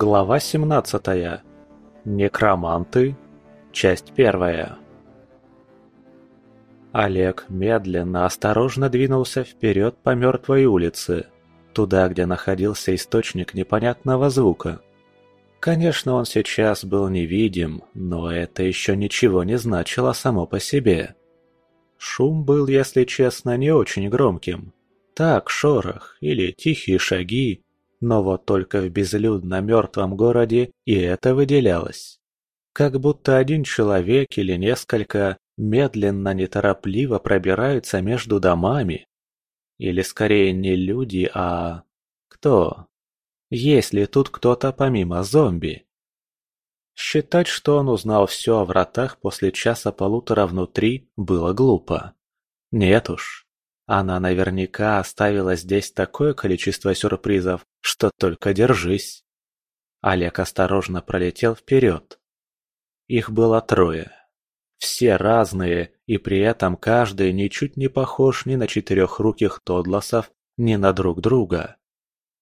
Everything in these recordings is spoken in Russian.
Глава 17. Некроманты. Часть первая. Олег медленно, осторожно двинулся вперед по мертвой улице, туда, где находился источник непонятного звука. Конечно, он сейчас был невидим, но это еще ничего не значило само по себе. Шум был, если честно, не очень громким. Так, шорох или тихие шаги, но вот только в безлюдно мертвом городе и это выделялось. Как будто один человек или несколько медленно, неторопливо пробираются между домами. Или скорее не люди, а... кто? Есть ли тут кто-то помимо зомби? Считать, что он узнал все о вратах после часа-полутора внутри, было глупо. Нет уж. Она наверняка оставила здесь такое количество сюрпризов, что только держись. Олег осторожно пролетел вперед. Их было трое. Все разные, и при этом каждый ничуть не похож ни на четырехруких тодлосов, ни на друг друга.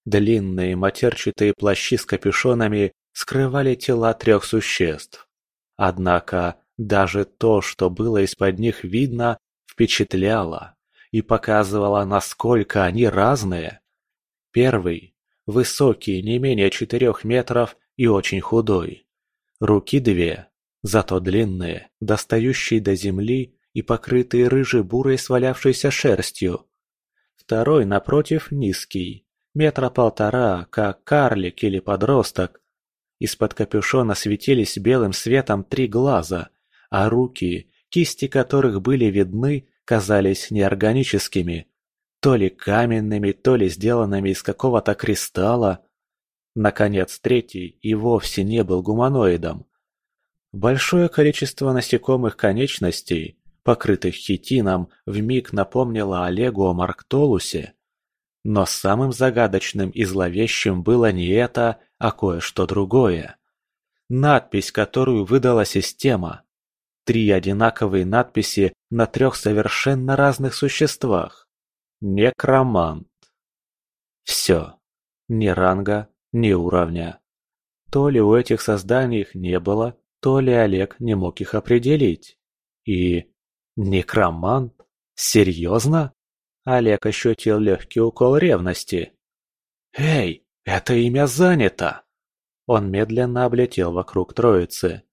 Длинные матерчатые плащи с капюшонами скрывали тела трех существ. Однако даже то, что было из-под них видно, впечатляло и показывала, насколько они разные. Первый – высокий, не менее четырех метров и очень худой. Руки две, зато длинные, достающие до земли и покрытые рыжей-бурой свалявшейся шерстью. Второй, напротив, низкий, метра полтора, как карлик или подросток. Из-под капюшона светились белым светом три глаза, а руки, кисти которых были видны, казались неорганическими, то ли каменными, то ли сделанными из какого-то кристалла. Наконец, третий и вовсе не был гуманоидом. Большое количество насекомых конечностей, покрытых хитином, вмиг напомнило Олегу о Марктолусе. Но самым загадочным и зловещим было не это, а кое-что другое. Надпись, которую выдала система. Три одинаковые надписи на трех совершенно разных существах. Некромант. Все. Ни ранга, ни уровня. То ли у этих созданий их не было, то ли Олег не мог их определить. И... Некромант? Серьезно? Олег ощутил легкий укол ревности. «Эй, это имя занято!» Он медленно облетел вокруг троицы.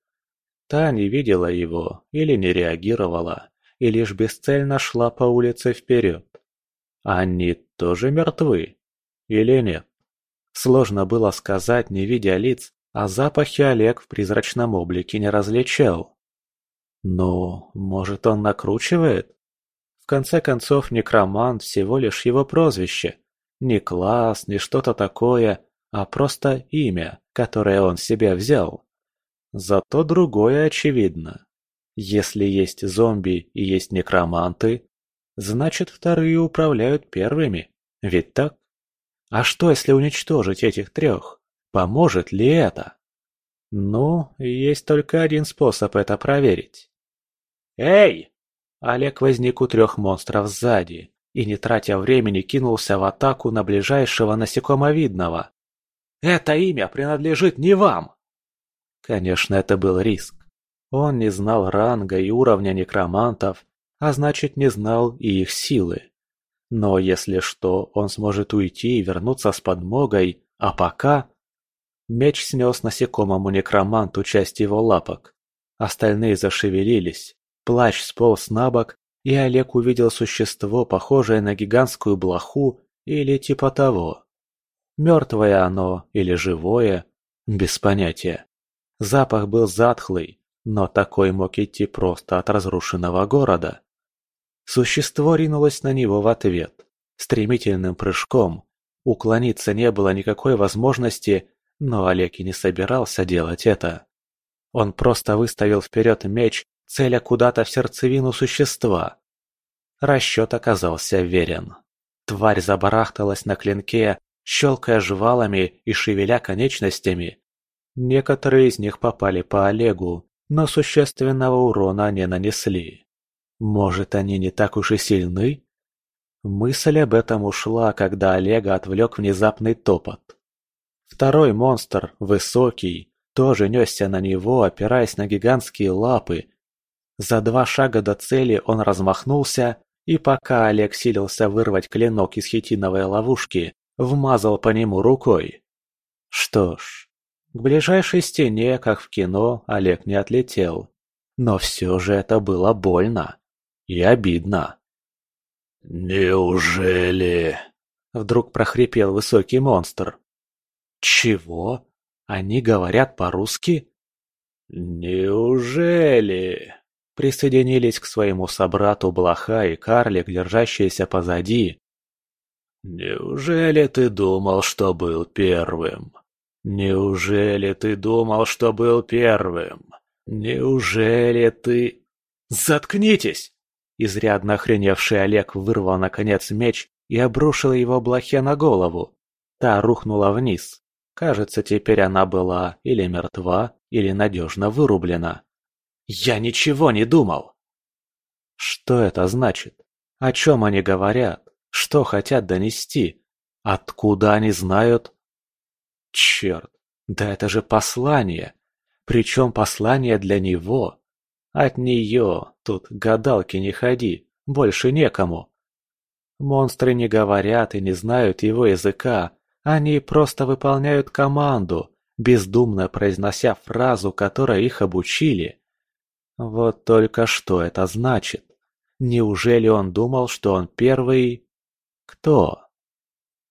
Та не видела его или не реагировала, и лишь бесцельно шла по улице вперед. Они тоже мертвы? Или нет? Сложно было сказать, не видя лиц, а запахи Олег в призрачном облике не различал. Ну, может, он накручивает? В конце концов, некромант всего лишь его прозвище. Не класс, не что-то такое, а просто имя, которое он себе взял. Зато другое очевидно. Если есть зомби и есть некроманты, значит вторые управляют первыми, ведь так? А что, если уничтожить этих трех? Поможет ли это? Ну, есть только один способ это проверить. «Эй!» Олег возник у трех монстров сзади и, не тратя времени, кинулся в атаку на ближайшего насекомовидного. «Это имя принадлежит не вам!» Конечно, это был риск. Он не знал ранга и уровня некромантов, а значит не знал и их силы. Но если что, он сможет уйти и вернуться с подмогой, а пока... Меч снес насекомому некроманту часть его лапок. Остальные зашевелились, плащ сполз на бок, и Олег увидел существо, похожее на гигантскую блоху или типа того. Мертвое оно или живое, без понятия. Запах был затхлый, но такой мог идти просто от разрушенного города. Существо ринулось на него в ответ, стремительным прыжком. Уклониться не было никакой возможности, но Олег и не собирался делать это. Он просто выставил вперед меч, целя куда-то в сердцевину существа. Расчет оказался верен. Тварь забарахталась на клинке, щелкая жвалами и шевеля конечностями, Некоторые из них попали по Олегу, но существенного урона не нанесли. Может, они не так уж и сильны? Мысль об этом ушла, когда Олега отвлек внезапный топот. Второй монстр, высокий, тоже несся на него, опираясь на гигантские лапы. За два шага до цели он размахнулся, и пока Олег силился вырвать клинок из хитиновой ловушки, вмазал по нему рукой. Что ж, к ближайшей стене, как в кино, Олег не отлетел. Но все же это было больно. И обидно. «Неужели?» Вдруг прохрипел высокий монстр. «Чего? Они говорят по-русски?» «Неужели?» Присоединились к своему собрату блоха и карлик, держащиеся позади. «Неужели ты думал, что был первым? Неужели ты думал, что был первым? Неужели ты...» «Заткнитесь!» Изрядно охреневший Олег вырвал наконец меч и обрушил его блохе на голову. Та рухнула вниз. Кажется, теперь она была или мертва, или надежно вырублена. «Я ничего не думал!» Что это значит? О чем они говорят? Что хотят донести? Откуда они знают? Черт, да это же послание! Причем послание для него. От нее тут гадалки не ходи, больше некому. Монстры не говорят и не знают его языка, они просто выполняют команду, бездумно произнося фразу, которой их обучили. Вот только что это значит? Неужели он думал, что он первый... Кто?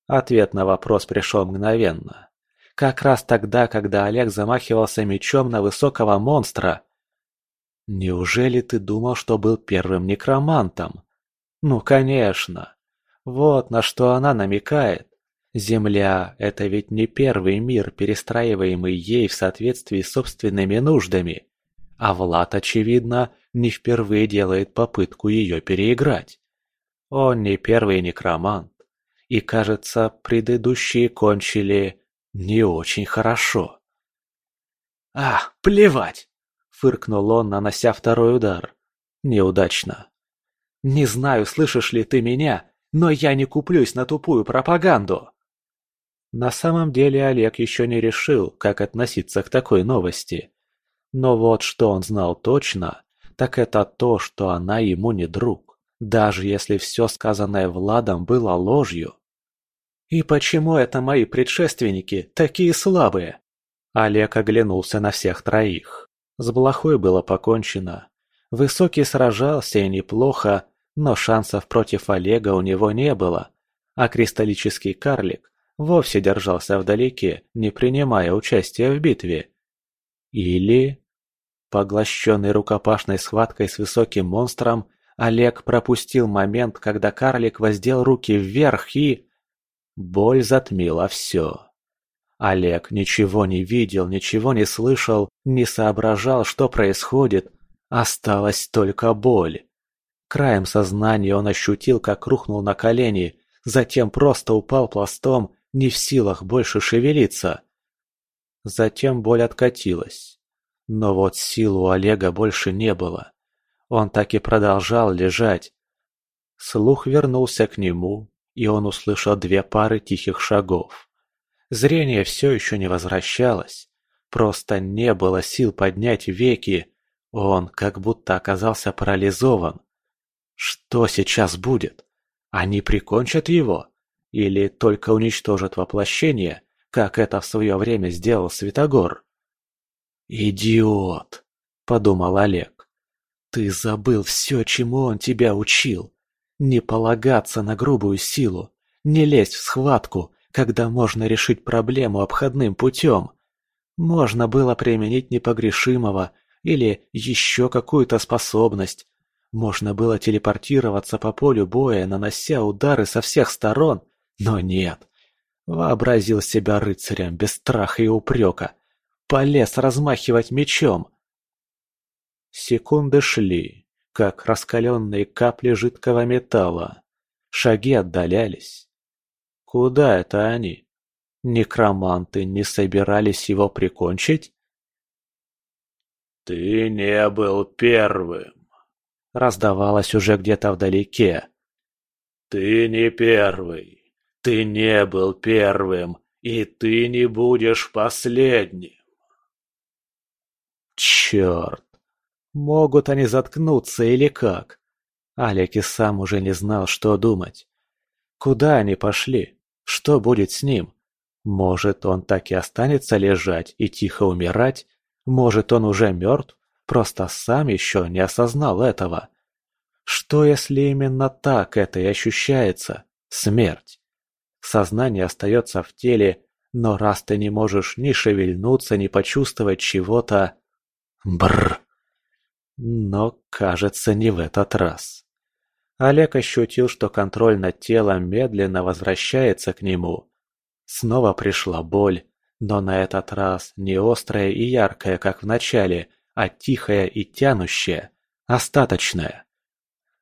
Ответ на вопрос пришел мгновенно. Как раз тогда, когда Олег замахивался мечом на высокого монстра. Неужели ты думал, что был первым некромантом? Ну, конечно. Вот на что она намекает. Земля – это ведь не первый мир, перестраиваемый ей в соответствии с собственными нуждами. А Влад, очевидно, не впервые делает попытку ее переиграть. Он не первый некромант. И, кажется, предыдущие кончили не очень хорошо. «А, плевать!» – фыркнул он, нанося второй удар. Неудачно. «Не знаю, слышишь ли ты меня, но я не куплюсь на тупую пропаганду!» На самом деле Олег еще не решил, как относиться к такой новости. Но вот что он знал точно, так это то, что она ему не друг, даже если все сказанное Владом было ложью. «И почему это мои предшественники такие слабые?» Олег оглянулся на всех троих. С Блохой было покончено. Высокий сражался и неплохо, но шансов против Олега у него не было, а кристаллический карлик вовсе держался вдалеке, не принимая участия в битве. Или... Поглощенный рукопашной схваткой с высоким монстром, Олег пропустил момент, когда карлик воздел руки вверх и... Боль затмила все. Олег ничего не видел, ничего не слышал, не соображал, что происходит. Осталась только боль. Краем сознания он ощутил, как рухнул на колени, затем просто упал пластом не в силах больше шевелиться. Затем боль откатилась. Но вот сил у Олега больше не было. Он так и продолжал лежать. Слух вернулся к нему, и он услышал две пары тихих шагов. Зрение все еще не возвращалось. Просто не было сил поднять веки. Он как будто оказался парализован. Что сейчас будет? Они прикончат его? Или только уничтожат воплощение, как это в свое время сделал Святогор? «Идиот!» – подумал Олег. «Ты забыл все, чему он тебя учил. Не полагаться на грубую силу, не лезть в схватку, когда можно решить проблему обходным путем. Можно было применить непогрешимого или еще какую-то способность. Можно было телепортироваться по полю боя, нанося удары со всех сторон но нет. Вообразил себя рыцарем без страха и упрека. Полез размахивать мечом. Секунды шли, как раскаленные капли жидкого металла. Шаги отдалялись. Куда это они? Некроманты не собирались его прикончить? «Ты не был первым», — раздавалось уже где-то вдалеке. «Ты не первый. Ты не был первым, И ты не будешь последним. Черт! Могут они заткнуться или как? Алек и сам уже не знал, что думать. Куда они пошли? Что будет с ним? Может, он так и останется лежать и тихо умирать? Может, он уже мертв? Просто сам еще не осознал этого. Что, если именно так это и ощущается? Смерть. Сознание остается в теле, но раз ты не можешь ни шевельнуться, ни почувствовать чего-то... Бррр. Но, кажется, не в этот раз. Олег ощутил, что контроль над телом медленно возвращается к нему. Снова пришла боль, но на этот раз не острая и яркая, как в начале, а тихая и тянущая, остаточная.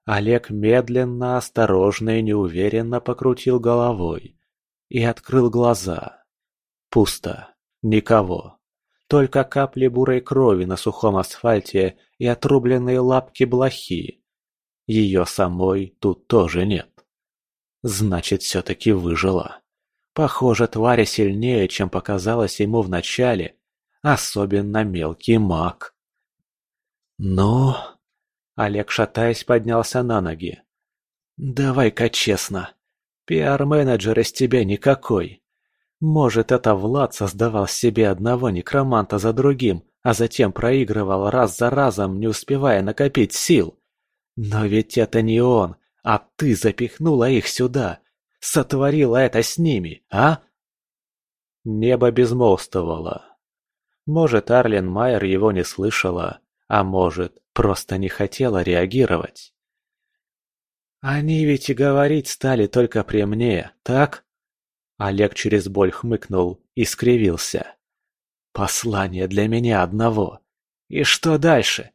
Олег медленно, осторожно и неуверенно покрутил головой и открыл глаза. Пусто. Никого. Только капли бурой крови на сухом асфальте и отрубленные лапки блохи. Ее самой тут тоже нет. Значит, все-таки выжила. Похоже, тварь сильнее, чем показалось ему вначале, особенно мелкий маг. Но... Олег, шатаясь, поднялся на ноги. «Давай-ка честно. Пиар-менеджер из тебя никакой. Может, это Влад создавал себе одного некроманта за другим, а затем проигрывал раз за разом, не успевая накопить сил. Но ведь это не он, а ты запихнула их сюда. Сотворила это с ними, а?» Небо безмолвствовало. Может, Арлен Майер его не слышала, а может, просто не хотела реагировать. «Они ведь и говорить стали только при мне, так?» Олег через боль хмыкнул и скривился. «Послание для меня одного. И что дальше?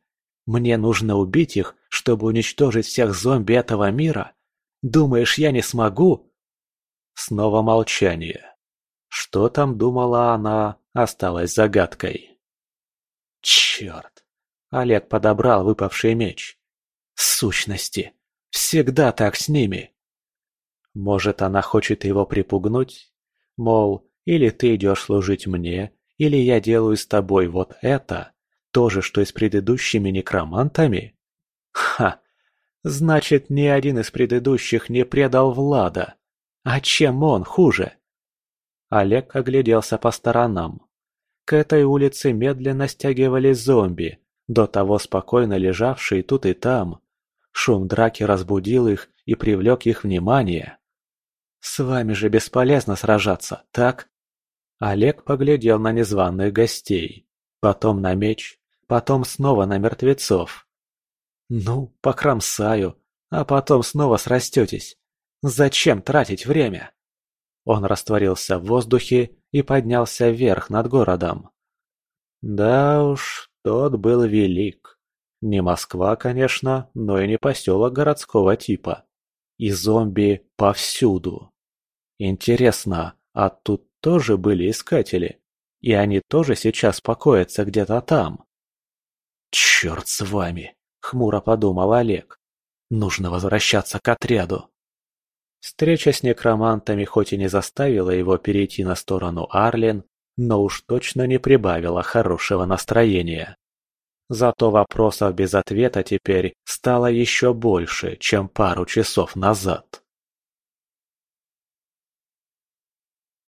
Мне нужно убить их, чтобы уничтожить всех зомби этого мира? Думаешь, я не смогу?» Снова молчание. Что там думала она, осталось загадкой. «Черт!» Олег подобрал выпавший меч. Сущности. Всегда так с ними. Может, она хочет его припугнуть? Мол, или ты идешь служить мне, или я делаю с тобой вот это, то же, что и с предыдущими некромантами? Ха! Значит, ни один из предыдущих не предал Влада. А чем он хуже? Олег огляделся по сторонам. К этой улице медленно стягивались зомби, до того спокойно лежавшие тут и там. Шум драки разбудил их и привлек их внимание. «С вами же бесполезно сражаться, так?» Олег поглядел на незваных гостей, потом на меч, потом снова на мертвецов. «Ну, покромсаю, а потом снова срастетесь. Зачем тратить время?» Он растворился в воздухе и поднялся вверх над городом. Да уж, тот был велик. Не Москва, конечно, но и не поселок городского типа. И зомби повсюду. Интересно, а тут тоже были искатели? И они тоже сейчас покоятся где-то там? «Черт с вами!» — хмуро подумал Олег. «Нужно возвращаться к отряду». Встреча с некромантами хоть и не заставила его перейти на сторону Арлен, но уж точно не прибавила хорошего настроения. Зато вопросов без ответа теперь стало еще больше, чем пару часов назад.